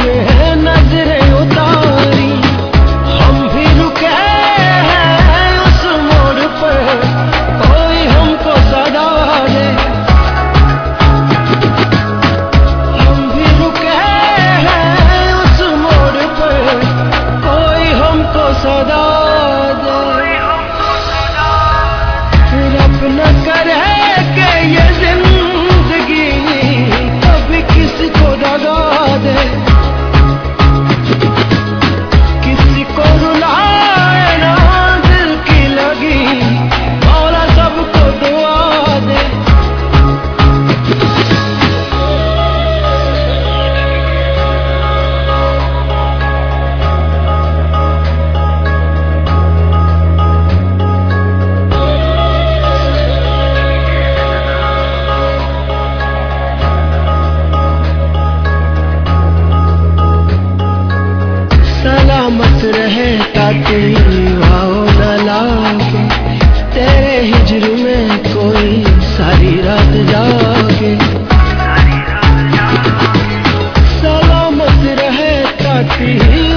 ये नजर जाती वाओ न लाके तेरे हिजर में कोई सारी रात जाके। सलामत रहे ताकि